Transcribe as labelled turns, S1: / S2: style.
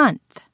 S1: month.